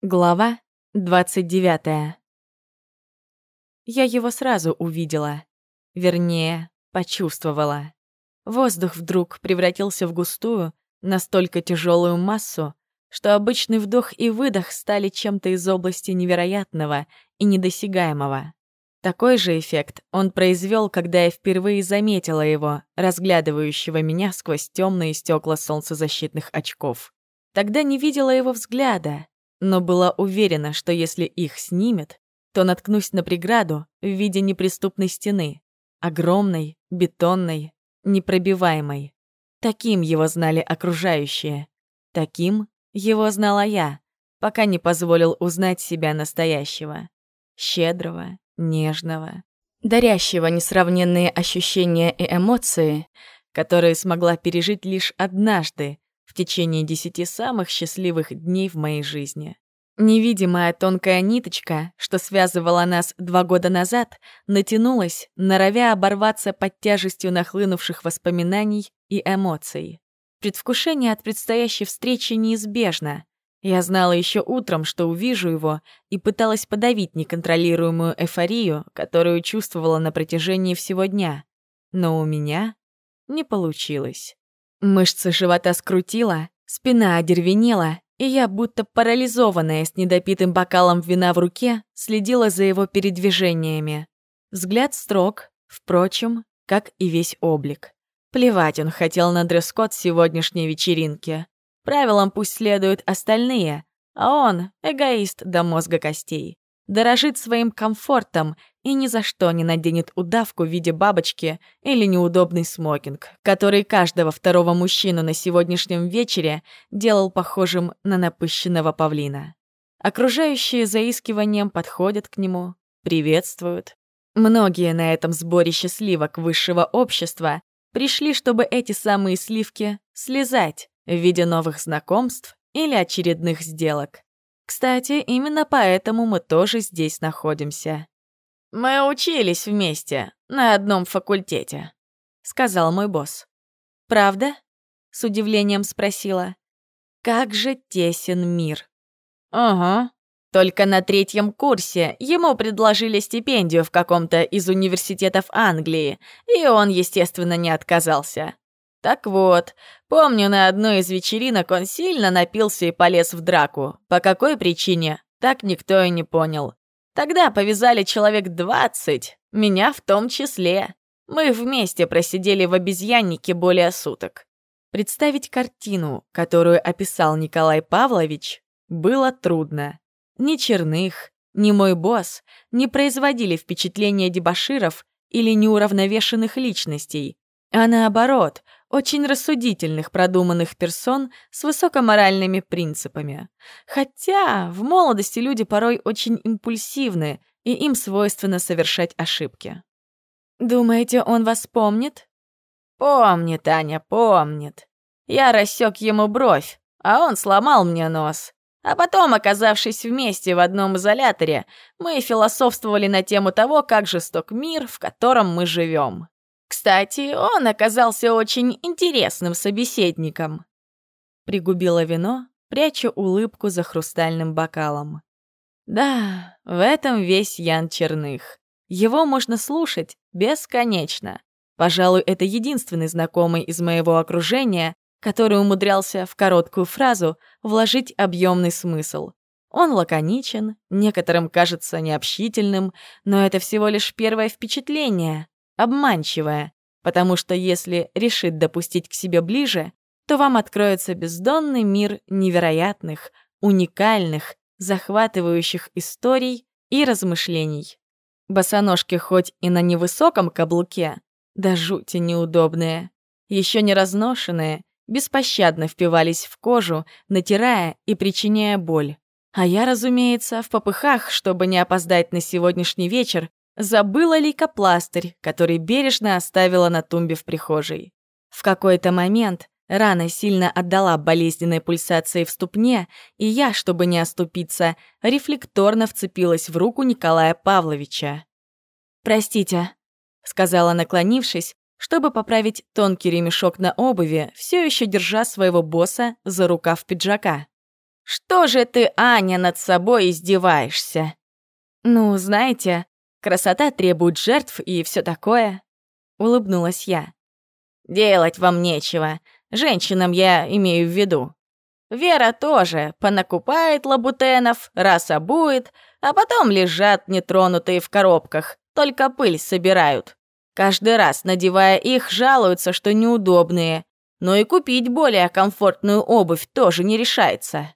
Глава 29. Я его сразу увидела. Вернее, почувствовала. Воздух вдруг превратился в густую, настолько тяжелую массу, что обычный вдох и выдох стали чем-то из области невероятного и недосягаемого. Такой же эффект он произвел, когда я впервые заметила его, разглядывающего меня сквозь темные стекла солнцезащитных очков. Тогда не видела его взгляда, но была уверена, что если их снимет, то наткнусь на преграду в виде неприступной стены, огромной, бетонной, непробиваемой. Таким его знали окружающие. Таким его знала я, пока не позволил узнать себя настоящего. Щедрого, нежного, дарящего несравненные ощущения и эмоции, которые смогла пережить лишь однажды, течение десяти самых счастливых дней в моей жизни. Невидимая тонкая ниточка, что связывала нас два года назад, натянулась, норовя оборваться под тяжестью нахлынувших воспоминаний и эмоций. Предвкушение от предстоящей встречи неизбежно. Я знала еще утром, что увижу его, и пыталась подавить неконтролируемую эйфорию, которую чувствовала на протяжении всего дня. Но у меня не получилось. Мышцы живота скрутила, спина одервенела, и я, будто парализованная с недопитым бокалом вина в руке, следила за его передвижениями. Взгляд строг, впрочем, как и весь облик. Плевать он хотел на дресс-код сегодняшней вечеринки. Правилам пусть следуют остальные, а он — эгоист до мозга костей дорожит своим комфортом и ни за что не наденет удавку в виде бабочки или неудобный смокинг, который каждого второго мужчину на сегодняшнем вечере делал похожим на напыщенного павлина. Окружающие заискиванием подходят к нему, приветствуют. Многие на этом сборище сливок высшего общества пришли, чтобы эти самые сливки слезать в виде новых знакомств или очередных сделок. Кстати, именно поэтому мы тоже здесь находимся. «Мы учились вместе, на одном факультете», — сказал мой босс. «Правда?» — с удивлением спросила. «Как же тесен мир!» «Ага. Только на третьем курсе ему предложили стипендию в каком-то из университетов Англии, и он, естественно, не отказался. Так вот, помню, на одной из вечеринок он сильно напился и полез в драку. По какой причине, так никто и не понял. Тогда повязали человек двадцать, меня в том числе. Мы вместе просидели в обезьяннике более суток. Представить картину, которую описал Николай Павлович, было трудно. Ни Черных, ни мой босс не производили впечатления дебоширов или неуравновешенных личностей, а наоборот — очень рассудительных, продуманных персон с высокоморальными принципами. Хотя в молодости люди порой очень импульсивны, и им свойственно совершать ошибки. «Думаете, он вас помнит?» «Помнит, Аня, помнит. Я рассек ему бровь, а он сломал мне нос. А потом, оказавшись вместе в одном изоляторе, мы философствовали на тему того, как жесток мир, в котором мы живем. Кстати, он оказался очень интересным собеседником. Пригубила вино, пряча улыбку за хрустальным бокалом. Да, в этом весь Ян Черных. Его можно слушать бесконечно. Пожалуй, это единственный знакомый из моего окружения, который умудрялся в короткую фразу вложить объемный смысл. Он лаконичен, некоторым кажется необщительным, но это всего лишь первое впечатление обманчивая, потому что если решит допустить к себе ближе, то вам откроется бездонный мир невероятных, уникальных, захватывающих историй и размышлений. Босоножки хоть и на невысоком каблуке, да жути неудобные, еще не разношенные, беспощадно впивались в кожу, натирая и причиняя боль. А я, разумеется, в попыхах, чтобы не опоздать на сегодняшний вечер, Забыла лейкопластырь, который бережно оставила на тумбе в прихожей. В какой-то момент рана сильно отдала болезненной пульсацией в ступне, и я, чтобы не оступиться, рефлекторно вцепилась в руку Николая Павловича. «Простите», — сказала, наклонившись, чтобы поправить тонкий ремешок на обуви, все еще держа своего босса за рукав пиджака. Что же ты, Аня, над собой издеваешься? Ну, знаете, красота требует жертв и все такое. Улыбнулась я. Делать вам нечего. Женщинам я имею в виду. Вера тоже понакупает лабутенов, раз обует, а потом лежат нетронутые в коробках, только пыль собирают. Каждый раз, надевая их, жалуются, что неудобные, но и купить более комфортную обувь тоже не решается.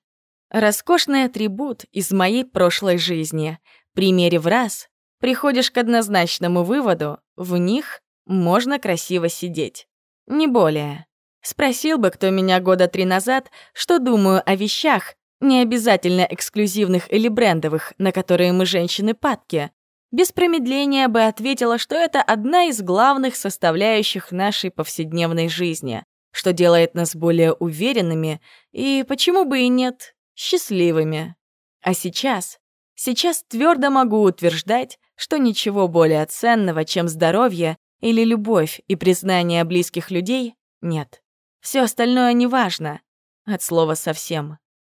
Роскошный атрибут из моей прошлой жизни. Примерив раз, приходишь к однозначному выводу, в них можно красиво сидеть. Не более. Спросил бы кто меня года три назад, что думаю о вещах, не обязательно эксклюзивных или брендовых, на которые мы женщины падки. Без промедления бы ответила, что это одна из главных составляющих нашей повседневной жизни, что делает нас более уверенными и, почему бы и нет, счастливыми. А сейчас, сейчас твердо могу утверждать, что ничего более ценного, чем здоровье или любовь и признание близких людей, нет. Все остальное неважно. От слова совсем.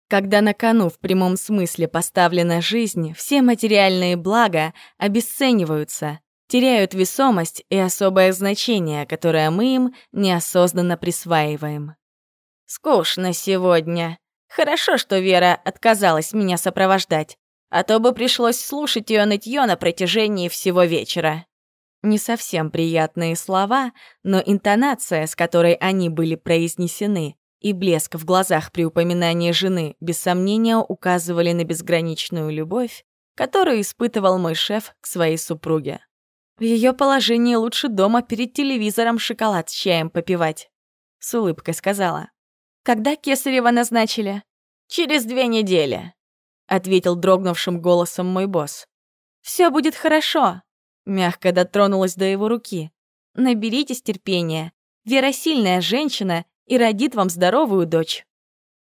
Когда на кону в прямом смысле поставлена жизнь, все материальные блага обесцениваются, теряют весомость и особое значение, которое мы им неосознанно присваиваем. «Скучно сегодня», Хорошо, что Вера отказалась меня сопровождать, а то бы пришлось слушать ее нытье на протяжении всего вечера. Не совсем приятные слова, но интонация, с которой они были произнесены, и блеск в глазах при упоминании жены без сомнения указывали на безграничную любовь, которую испытывал мой шеф к своей супруге. В ее положении лучше дома перед телевизором шоколад с чаем попивать. С улыбкой сказала. Когда Кесарева назначили? Через две недели, ответил дрогнувшим голосом мой босс. Все будет хорошо. Мягко дотронулась до его руки. Наберитесь терпения. Вера сильная женщина и родит вам здоровую дочь.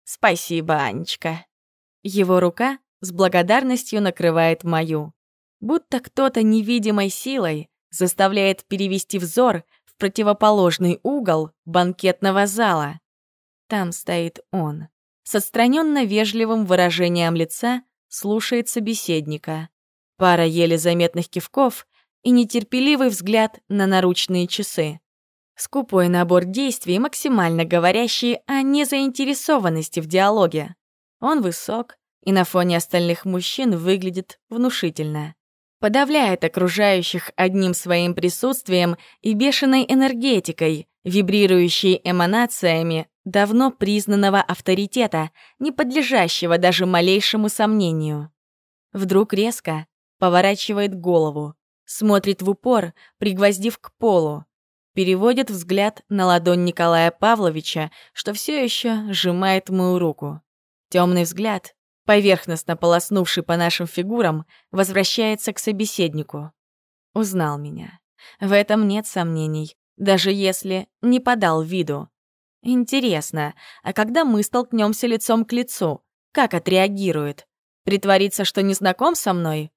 Спасибо, Анечка. Его рука с благодарностью накрывает мою. Будто кто-то невидимой силой заставляет перевести взор в противоположный угол банкетного зала. Там стоит он. С отстраненно вежливым выражением лица слушает собеседника. Пара еле заметных кивков и нетерпеливый взгляд на наручные часы. Скупой набор действий, максимально говорящий о незаинтересованности в диалоге. Он высок и на фоне остальных мужчин выглядит внушительно. Подавляет окружающих одним своим присутствием и бешеной энергетикой, вибрирующей эманациями давно признанного авторитета, не подлежащего даже малейшему сомнению. Вдруг резко поворачивает голову, смотрит в упор, пригвоздив к полу, переводит взгляд на ладонь Николая Павловича, что все еще сжимает мою руку. Темный взгляд, поверхностно полоснувший по нашим фигурам, возвращается к собеседнику. Узнал меня. В этом нет сомнений, даже если не подал виду. Интересно, а когда мы столкнемся лицом к лицу, как отреагирует? Притворится, что не знаком со мной?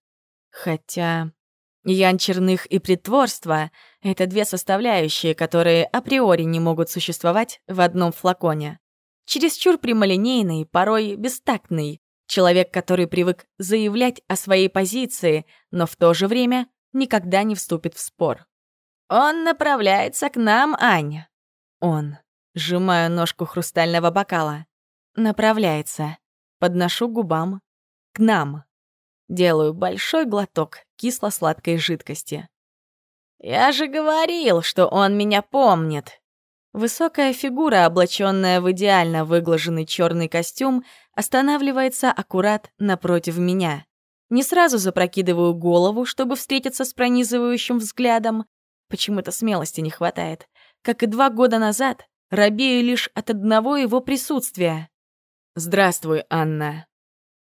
Хотя... Янчерных и притворство — это две составляющие, которые априори не могут существовать в одном флаконе. Чересчур прямолинейный, порой бестактный, человек, который привык заявлять о своей позиции, но в то же время никогда не вступит в спор. «Он направляется к нам, Аня». «Он». Сжимаю ножку хрустального бокала. Направляется. Подношу губам. К нам. Делаю большой глоток кисло-сладкой жидкости. «Я же говорил, что он меня помнит!» Высокая фигура, облаченная в идеально выглаженный черный костюм, останавливается аккурат напротив меня. Не сразу запрокидываю голову, чтобы встретиться с пронизывающим взглядом. Почему-то смелости не хватает. Как и два года назад, робею лишь от одного его присутствия. «Здравствуй, Анна».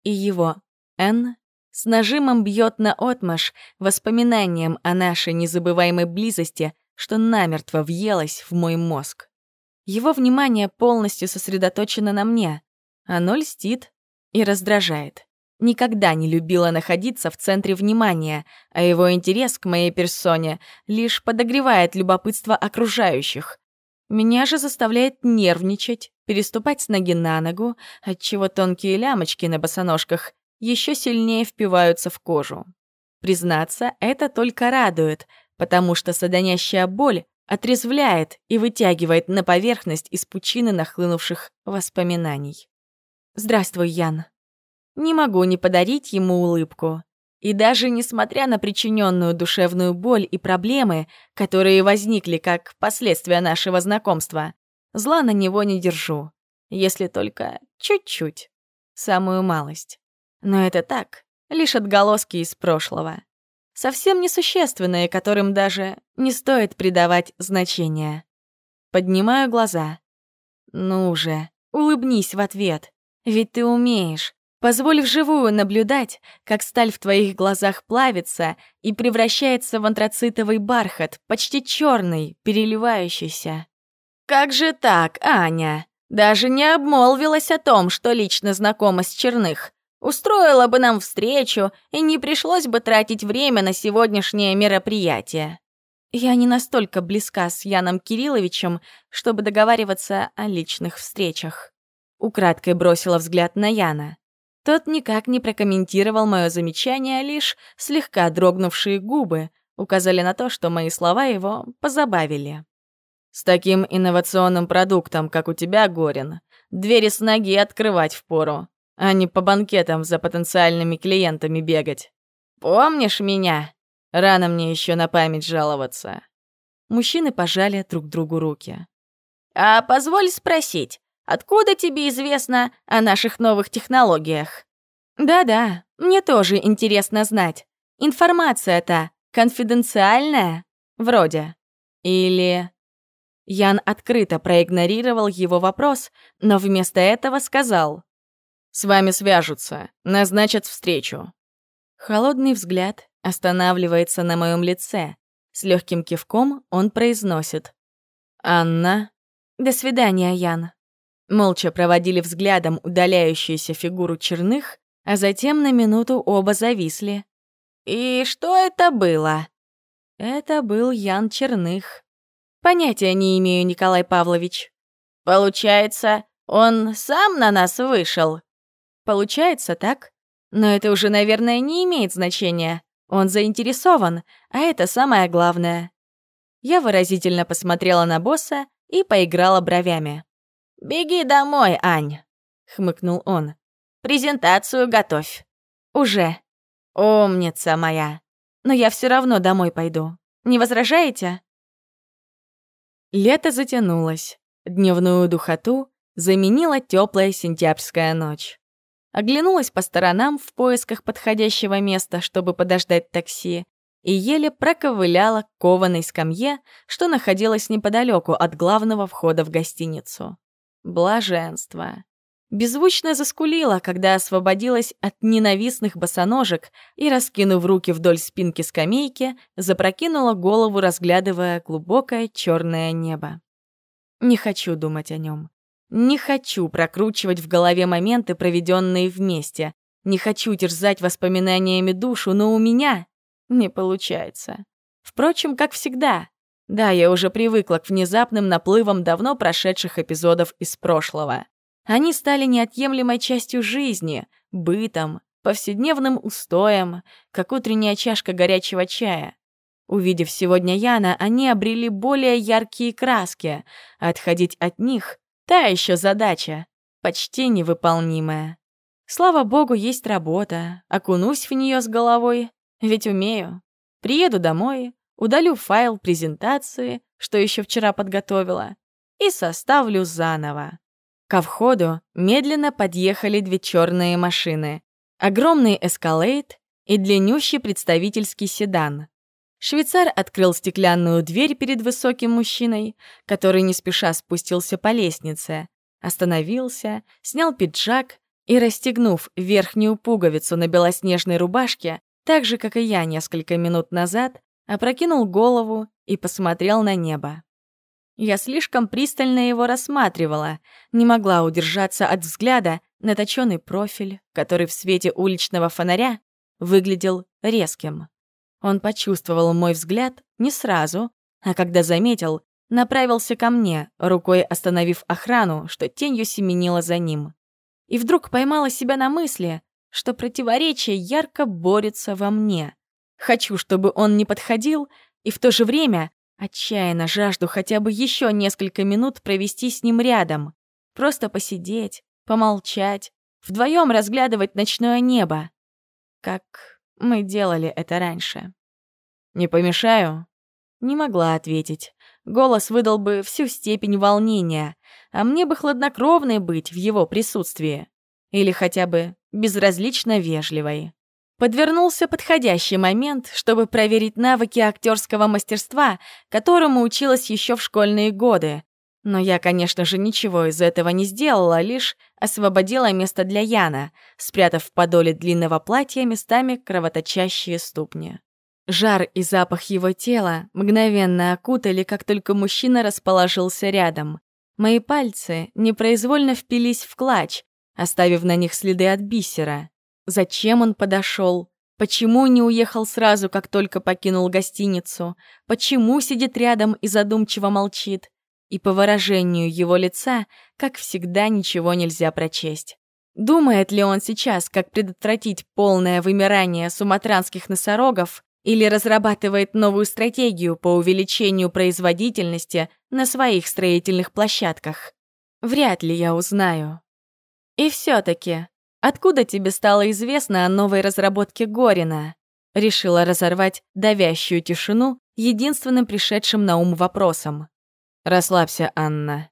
И его «Н» с нажимом бьет на отмаш воспоминанием о нашей незабываемой близости, что намертво въелось в мой мозг. Его внимание полностью сосредоточено на мне. Оно льстит и раздражает. Никогда не любила находиться в центре внимания, а его интерес к моей персоне лишь подогревает любопытство окружающих. Меня же заставляет нервничать переступать с ноги на ногу, отчего тонкие лямочки на босоножках еще сильнее впиваются в кожу. Признаться, это только радует, потому что содонящая боль отрезвляет и вытягивает на поверхность из пучины нахлынувших воспоминаний. «Здравствуй, Ян». Не могу не подарить ему улыбку. И даже несмотря на причиненную душевную боль и проблемы, которые возникли как последствия нашего знакомства, зла на него не держу. Если только чуть-чуть. Самую малость. Но это так, лишь отголоски из прошлого. Совсем несущественные, которым даже не стоит придавать значения. Поднимаю глаза. Ну же, улыбнись в ответ. Ведь ты умеешь. Позволь вживую наблюдать, как сталь в твоих глазах плавится и превращается в антрацитовый бархат, почти черный, переливающийся. «Как же так, Аня? Даже не обмолвилась о том, что лично знакома с Черных. Устроила бы нам встречу, и не пришлось бы тратить время на сегодняшнее мероприятие. Я не настолько близка с Яном Кирилловичем, чтобы договариваться о личных встречах. Украдкой бросила взгляд на Яна. Тот никак не прокомментировал мое замечание, лишь слегка дрогнувшие губы указали на то, что мои слова его позабавили. «С таким инновационным продуктом, как у тебя, Горин, двери с ноги открывать впору а не по банкетам за потенциальными клиентами бегать. Помнишь меня? Рано мне еще на память жаловаться. Мужчины пожали друг другу руки. А позволь спросить, откуда тебе известно о наших новых технологиях? Да-да, мне тоже интересно знать. Информация-то конфиденциальная? Вроде. Или... Ян открыто проигнорировал его вопрос, но вместо этого сказал. С вами свяжутся, назначат встречу». Холодный взгляд останавливается на моем лице. С легким кивком он произносит. «Анна?» «До свидания, Ян». Молча проводили взглядом удаляющуюся фигуру черных, а затем на минуту оба зависли. «И что это было?» Это был Ян Черных. Понятия не имею, Николай Павлович. Получается, он сам на нас вышел? Получается так? Но это уже, наверное, не имеет значения. Он заинтересован, а это самое главное. Я выразительно посмотрела на босса и поиграла бровями. «Беги домой, Ань», — хмыкнул он. «Презентацию готовь». «Уже». «Умница моя». «Но я все равно домой пойду. Не возражаете?» Лето затянулось. Дневную духоту заменила теплая сентябрьская ночь. Оглянулась по сторонам в поисках подходящего места, чтобы подождать такси, и еле проковыляла к кованой скамье, что находилась неподалеку от главного входа в гостиницу. Блаженство. Беззвучно заскулила, когда освободилась от ненавистных босоножек и, раскинув руки вдоль спинки скамейки, запрокинула голову, разглядывая глубокое черное небо. Не хочу думать о нем. Не хочу прокручивать в голове моменты, проведенные вместе. Не хочу терзать воспоминаниями душу, но у меня не получается. Впрочем, как всегда. Да, я уже привыкла к внезапным наплывам давно прошедших эпизодов из прошлого. Они стали неотъемлемой частью жизни, бытом, повседневным устоем, как утренняя чашка горячего чая. Увидев сегодня Яна, они обрели более яркие краски. Отходить от них Та еще задача, почти невыполнимая. Слава богу, есть работа, окунусь в нее с головой, ведь умею. Приеду домой, удалю файл презентации, что еще вчера подготовила, и составлю заново. Ко входу медленно подъехали две черные машины. Огромный эскалейт и длиннющий представительский седан. Швейцар открыл стеклянную дверь перед высоким мужчиной, который не спеша спустился по лестнице, остановился, снял пиджак и, расстегнув верхнюю пуговицу на белоснежной рубашке, так же, как и я несколько минут назад, опрокинул голову и посмотрел на небо. Я слишком пристально его рассматривала, не могла удержаться от взгляда на точёный профиль, который в свете уличного фонаря выглядел резким. Он почувствовал мой взгляд не сразу, а когда заметил, направился ко мне, рукой остановив охрану, что тенью семенила за ним. И вдруг поймала себя на мысли, что противоречие ярко борется во мне. Хочу, чтобы он не подходил, и в то же время отчаянно жажду хотя бы еще несколько минут провести с ним рядом. Просто посидеть, помолчать, вдвоем разглядывать ночное небо. Как мы делали это раньше. «Не помешаю?» Не могла ответить. Голос выдал бы всю степень волнения, а мне бы хладнокровной быть в его присутствии. Или хотя бы безразлично вежливой. Подвернулся подходящий момент, чтобы проверить навыки актерского мастерства, которому училась еще в школьные годы. Но я, конечно же, ничего из этого не сделала, лишь освободила место для Яна, спрятав в подоле длинного платья местами кровоточащие ступни. Жар и запах его тела мгновенно окутали, как только мужчина расположился рядом. Мои пальцы непроизвольно впились в клатч, оставив на них следы от бисера. Зачем он подошел? Почему не уехал сразу, как только покинул гостиницу? Почему сидит рядом и задумчиво молчит? И по выражению его лица, как всегда, ничего нельзя прочесть. Думает ли он сейчас, как предотвратить полное вымирание суматранских носорогов, или разрабатывает новую стратегию по увеличению производительности на своих строительных площадках. Вряд ли я узнаю. И все-таки, откуда тебе стало известно о новой разработке Горина? Решила разорвать давящую тишину единственным пришедшим на ум вопросом. «Расслабься, Анна».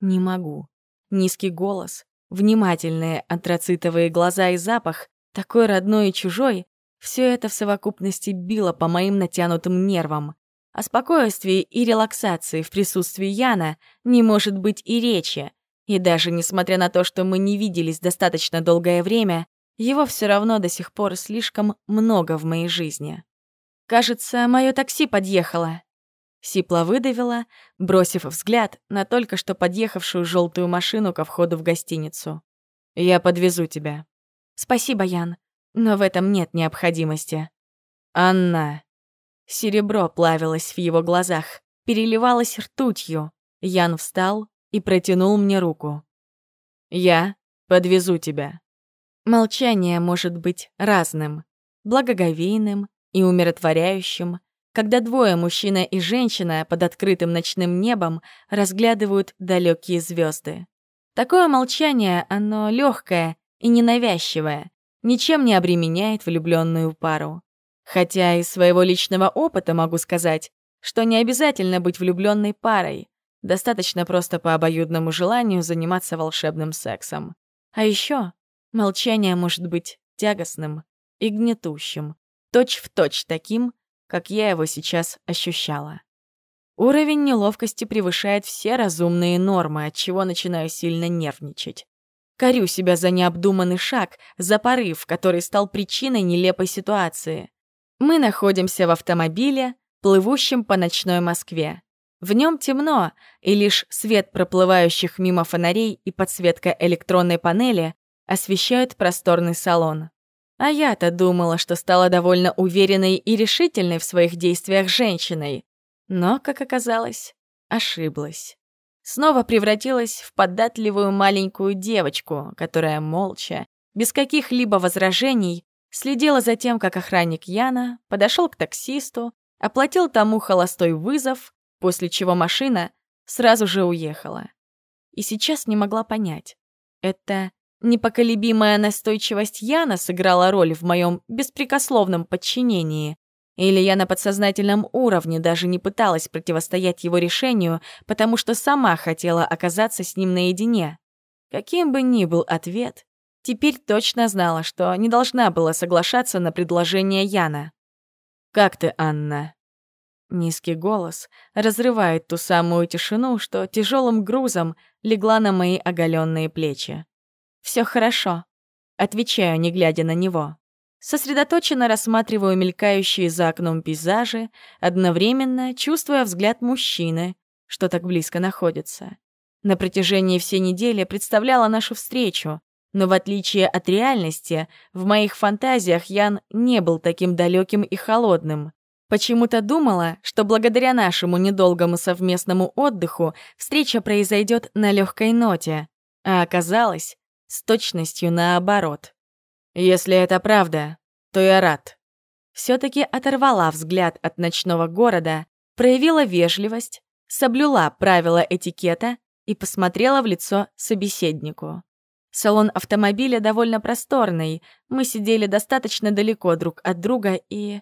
«Не могу». Низкий голос, внимательные антрацитовые глаза и запах, такой родной и чужой, все это в совокупности било по моим натянутым нервам. О спокойствии и релаксации в присутствии Яна не может быть и речи. И даже несмотря на то, что мы не виделись достаточно долгое время, его все равно до сих пор слишком много в моей жизни. «Кажется, мое такси подъехало». Сипла выдавила, бросив взгляд на только что подъехавшую желтую машину ко входу в гостиницу. «Я подвезу тебя». «Спасибо, Ян. Но в этом нет необходимости. Анна. Серебро плавилось в его глазах, переливалось ртутью. Ян встал и протянул мне руку. «Я подвезу тебя». Молчание может быть разным, благоговейным и умиротворяющим, когда двое, мужчина и женщина, под открытым ночным небом разглядывают далекие звезды. Такое молчание, оно легкое и ненавязчивое, ничем не обременяет влюбленную пару. Хотя из своего личного опыта могу сказать, что не обязательно быть влюбленной парой. Достаточно просто по обоюдному желанию заниматься волшебным сексом. А еще молчание может быть тягостным и гнетущим, точь-в-точь точь таким, как я его сейчас ощущала. Уровень неловкости превышает все разумные нормы, от чего начинаю сильно нервничать. Корю себя за необдуманный шаг, за порыв, который стал причиной нелепой ситуации. Мы находимся в автомобиле, плывущем по ночной Москве. В нем темно, и лишь свет проплывающих мимо фонарей и подсветка электронной панели освещают просторный салон. А я-то думала, что стала довольно уверенной и решительной в своих действиях женщиной. Но, как оказалось, ошиблась снова превратилась в податливую маленькую девочку, которая молча, без каких-либо возражений, следила за тем, как охранник Яна подошел к таксисту, оплатил тому холостой вызов, после чего машина сразу же уехала. И сейчас не могла понять, это непоколебимая настойчивость Яна сыграла роль в моем беспрекословном подчинении, или я на подсознательном уровне даже не пыталась противостоять его решению, потому что сама хотела оказаться с ним наедине. Каким бы ни был ответ, теперь точно знала, что не должна была соглашаться на предложение Яна. «Как ты, Анна?» Низкий голос разрывает ту самую тишину, что тяжелым грузом легла на мои оголенные плечи. Все хорошо», — отвечаю, не глядя на него. Сосредоточенно рассматриваю мелькающие за окном пейзажи, одновременно чувствуя взгляд мужчины, что так близко находится. На протяжении всей недели представляла нашу встречу, но в отличие от реальности, в моих фантазиях Ян не был таким далеким и холодным. Почему-то думала, что благодаря нашему недолгому совместному отдыху встреча произойдет на легкой ноте, а оказалось с точностью наоборот. Если это правда, то я рад. Все-таки оторвала взгляд от ночного города, проявила вежливость, соблюла правила этикета и посмотрела в лицо собеседнику. Салон автомобиля довольно просторный, мы сидели достаточно далеко друг от друга и...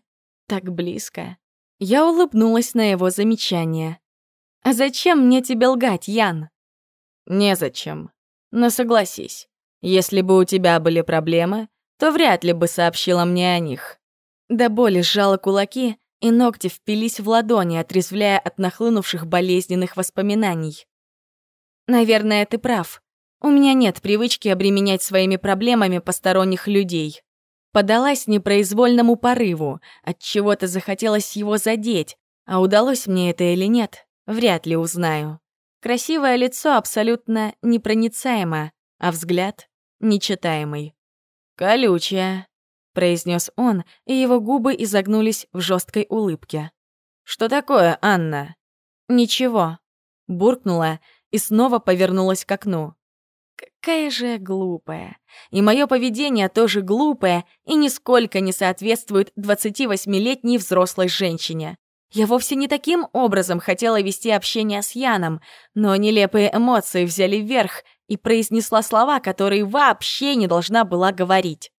так близко. Я улыбнулась на его замечание. «А зачем мне тебе лгать, Ян?» «Незачем. Но согласись, если бы у тебя были проблемы, то вряд ли бы сообщила мне о них». До боли сжала кулаки, и ногти впились в ладони, отрезвляя от нахлынувших болезненных воспоминаний. «Наверное, ты прав. У меня нет привычки обременять своими проблемами посторонних людей. Подалась непроизвольному порыву, от чего-то захотелось его задеть, а удалось мне это или нет, вряд ли узнаю. Красивое лицо абсолютно непроницаемо, а взгляд нечитаемый. «Колючая», — произнес он, и его губы изогнулись в жесткой улыбке. «Что такое, Анна?» «Ничего», — буркнула и снова повернулась к окну. Какая же я глупая. И мое поведение тоже глупое и нисколько не соответствует 28-летней взрослой женщине. Я вовсе не таким образом хотела вести общение с Яном, но нелепые эмоции взяли вверх и произнесла слова, которые вообще не должна была говорить.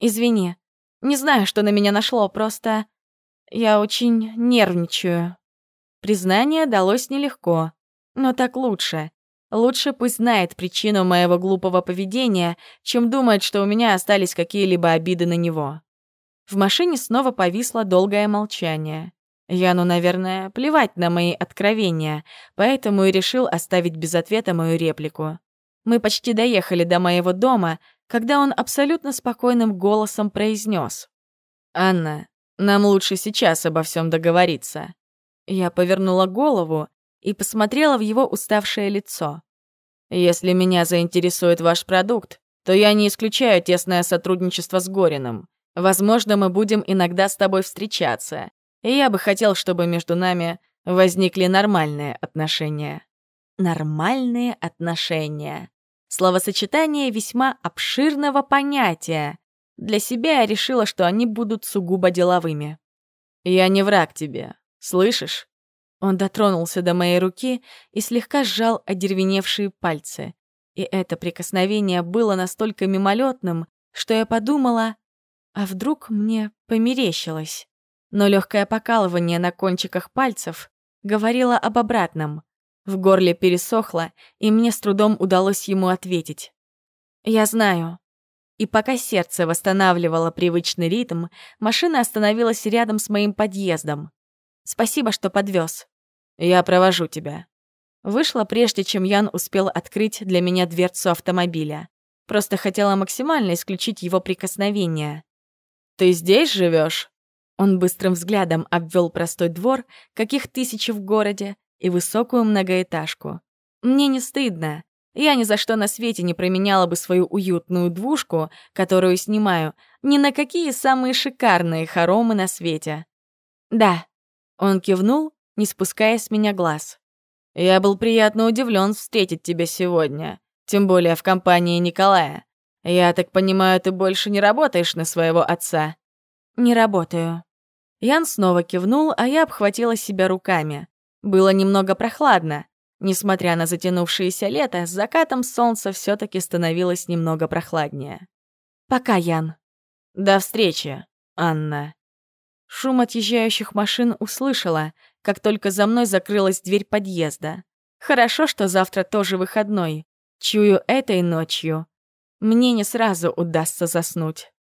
«Извини, не знаю, что на меня нашло, просто я очень нервничаю». Признание далось нелегко, но так лучше. Лучше пусть знает причину моего глупого поведения, чем думает, что у меня остались какие-либо обиды на него. В машине снова повисло долгое молчание. Яну, наверное, плевать на мои откровения, поэтому и решил оставить без ответа мою реплику. Мы почти доехали до моего дома, когда он абсолютно спокойным голосом произнес: «Анна, нам лучше сейчас обо всем договориться». Я повернула голову и посмотрела в его уставшее лицо. «Если меня заинтересует ваш продукт, то я не исключаю тесное сотрудничество с Гориным. Возможно, мы будем иногда с тобой встречаться, и я бы хотел, чтобы между нами возникли нормальные отношения». Нормальные отношения. Словосочетание весьма обширного понятия. Для себя я решила, что они будут сугубо деловыми. «Я не враг тебе, слышишь?» Он дотронулся до моей руки и слегка сжал одервеневшие пальцы. И это прикосновение было настолько мимолетным, что я подумала, а вдруг мне померещилось. Но легкое покалывание на кончиках пальцев говорило об обратном. В горле пересохло, и мне с трудом удалось ему ответить. «Я знаю». И пока сердце восстанавливало привычный ритм, машина остановилась рядом с моим подъездом. Спасибо, что подвез. Я провожу тебя. Вышла прежде, чем Ян успел открыть для меня дверцу автомобиля. Просто хотела максимально исключить его прикосновение. Ты здесь живешь? Он быстрым взглядом обвел простой двор, каких тысячи в городе, и высокую многоэтажку. Мне не стыдно. Я ни за что на свете не променяла бы свою уютную двушку, которую снимаю, ни на какие самые шикарные хоромы на свете. Да, он кивнул, не спуская с меня глаз. «Я был приятно удивлен встретить тебя сегодня, тем более в компании Николая. Я так понимаю, ты больше не работаешь на своего отца?» «Не работаю». Ян снова кивнул, а я обхватила себя руками. Было немного прохладно. Несмотря на затянувшееся лето, с закатом солнца все таки становилось немного прохладнее. «Пока, Ян». «До встречи, Анна». Шум отъезжающих машин услышала, как только за мной закрылась дверь подъезда. Хорошо, что завтра тоже выходной. Чую этой ночью. Мне не сразу удастся заснуть.